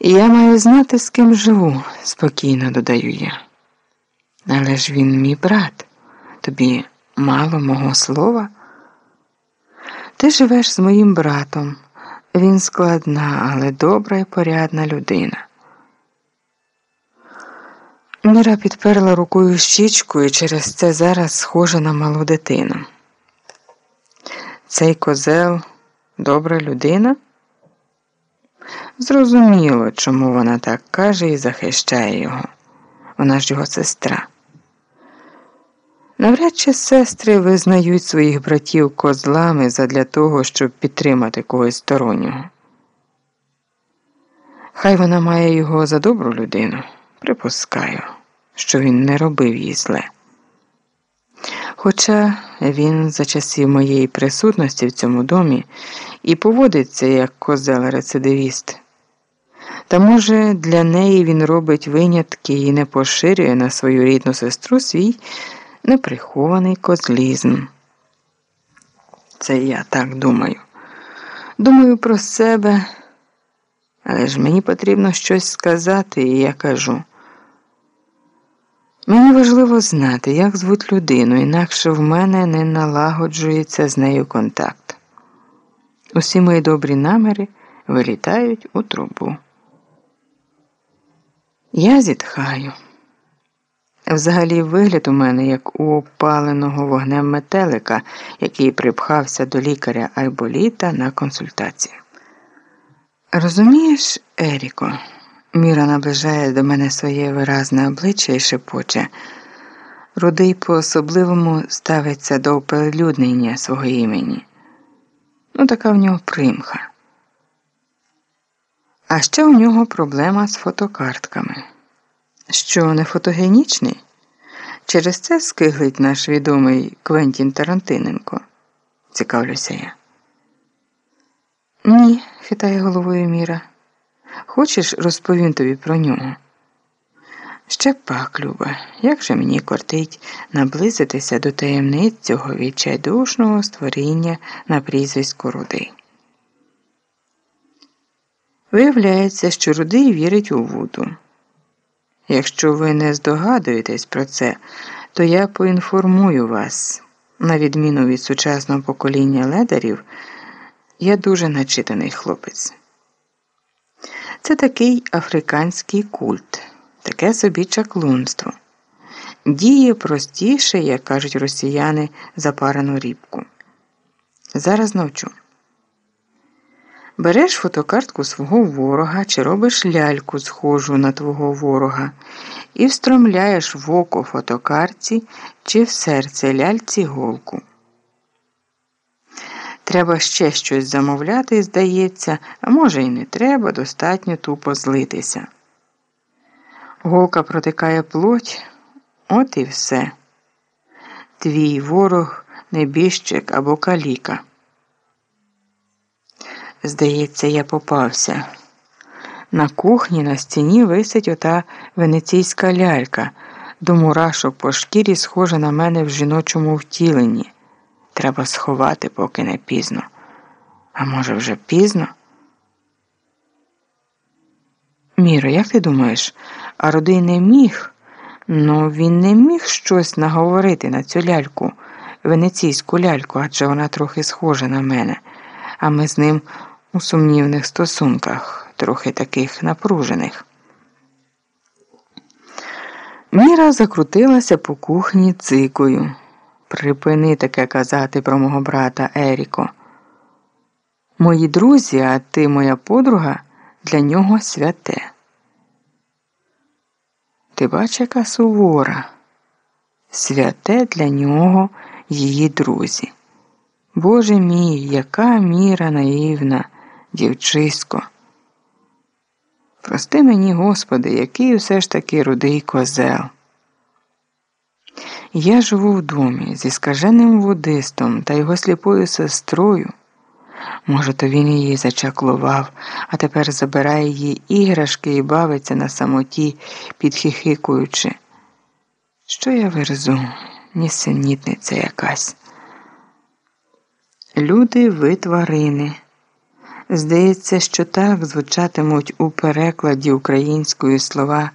Я маю знати, з ким живу, спокійно додаю я. Але ж він мій брат, тобі мало мого слова. Ти живеш з моїм братом. Він складна, але добра і порядна людина. Міра підперла рукою щічку і через це зараз схожа на малу дитину. Цей козел добра людина? Зрозуміло, чому вона так каже і захищає його. Вона ж його сестра. Навряд чи сестри визнають своїх братів козлами задля того, щоб підтримати когось стороннього. Хай вона має його за добру людину, припускаю, що він не робив їй зле. Хоча він за часів моєї присутності в цьому домі і поводиться як козел-рецидивіст. Та, може, для неї він робить винятки і не поширює на свою рідну сестру свій неприхований козлізм. Це я так думаю. Думаю про себе, але ж мені потрібно щось сказати, і я кажу. Мені важливо знати, як звуть людину, інакше в мене не налагоджується з нею контакт. Усі мої добрі наміри вилітають у трубу. Я зітхаю. Взагалі, вигляд у мене як у опаленого вогнем метелика, який припхався до лікаря Айболіта на консультацію. Розумієш, Еріко, Міра наближає до мене своє виразне обличчя і шепоче. Рудий по особливому ставиться до оприлюднення свого імені. Ну, така в нього примха. А ще у нього проблема з фотокартками. Що не фотогенічний? Через це скиглить наш відомий Квентін Тарантиненко. Цікавлюся я. Ні, хитає головою Міра. Хочеш, розповім тобі про нього? Ще пак, Люба, як же мені кортить наблизитися до таємниць цього відчайдушного створіння на прізвиську Руди. Виявляється, що Рудий вірить у Вуду. Якщо ви не здогадуєтесь про це, то я поінформую вас. На відміну від сучасного покоління ледарів, я дуже начитаний хлопець. Це такий африканський культ, таке собі чаклунство. Діє простіше, як кажуть росіяни, запарену рібку. Зараз навчу. Береш фотокартку свого ворога чи робиш ляльку, схожу на твого ворога, і встромляєш в око фотокартці чи в серце ляльці голку. Треба ще щось замовляти, здається, а може і не треба, достатньо тупо злитися. Голка протикає плоть, от і все. Твій ворог небіжчик або каліка. Здається, я попався. На кухні на стіні висить ота венеційська лялька, до мурашок по шкірі схожа на мене в жіночому втіленні. Треба сховати, поки не пізно. А може, вже пізно? Міро, як ти думаєш, а родий не міг? Ну, він не міг щось наговорити на цю ляльку, венеційську ляльку, адже вона трохи схожа на мене, а ми з ним у сумнівних стосунках, трохи таких напружених. Міра закрутилася по кухні цикою. Припини таке казати про мого брата Еріко. Мої друзі, а ти моя подруга для нього святе. Ти бач, яка сувора, святе для нього її друзі. Боже мій, яка міра наївна, дівчисько. Прости мені, Господи, який усе ж таки рудий козел. Я живу в домі зі скаженим водистом та його сліпою сестрою. Може, то він її зачаклував, а тепер забирає її іграшки і бавиться на самоті, підхихикуючи. Що я верзу, нісенітниця якась. Люди ви тварини. Здається, що так звучатимуть у перекладі української слова